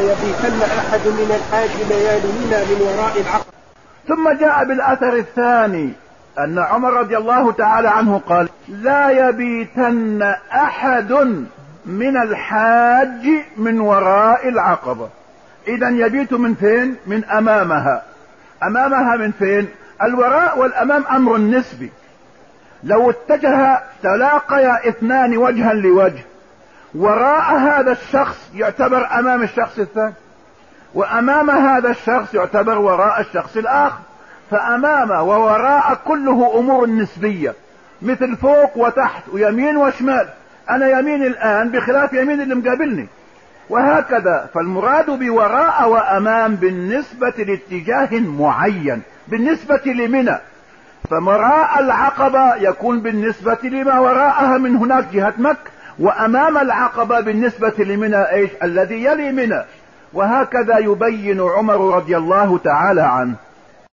يبيتن أحد من الحاج ليالينا من وراء العقبة. ثم جاء بالأثر الثاني أن عمر رضي الله تعالى عنه قال لا يبيتن أحد من الحاج من وراء العقبة. إذا يبيت من فين؟ من أمامها. أمامها من فين؟ الوراء والأمام أمر نسبي. لو اتجه تلاقيا اثنان وجها لوجه وراء هذا الشخص يعتبر أمام الشخص الثاني وأمام هذا الشخص يعتبر وراء الشخص الآخر. فامام ووراء كله أمور نسبية مثل فوق وتحت ويمين وشمال. أنا يمين الآن بخلاف يمين اللي مقابلني. وهكذا فالمراد بوراء وأمام بالنسبة لاتجاه معين بالنسبة لمنى. فمراء العقبة يكون بالنسبة لما وراءها من هناك جهة مكة. وأمام العقبة بالنسبة لمنى إيش؟ الذي يلي منى. وهكذا يبين عمر رضي الله تعالى عنه.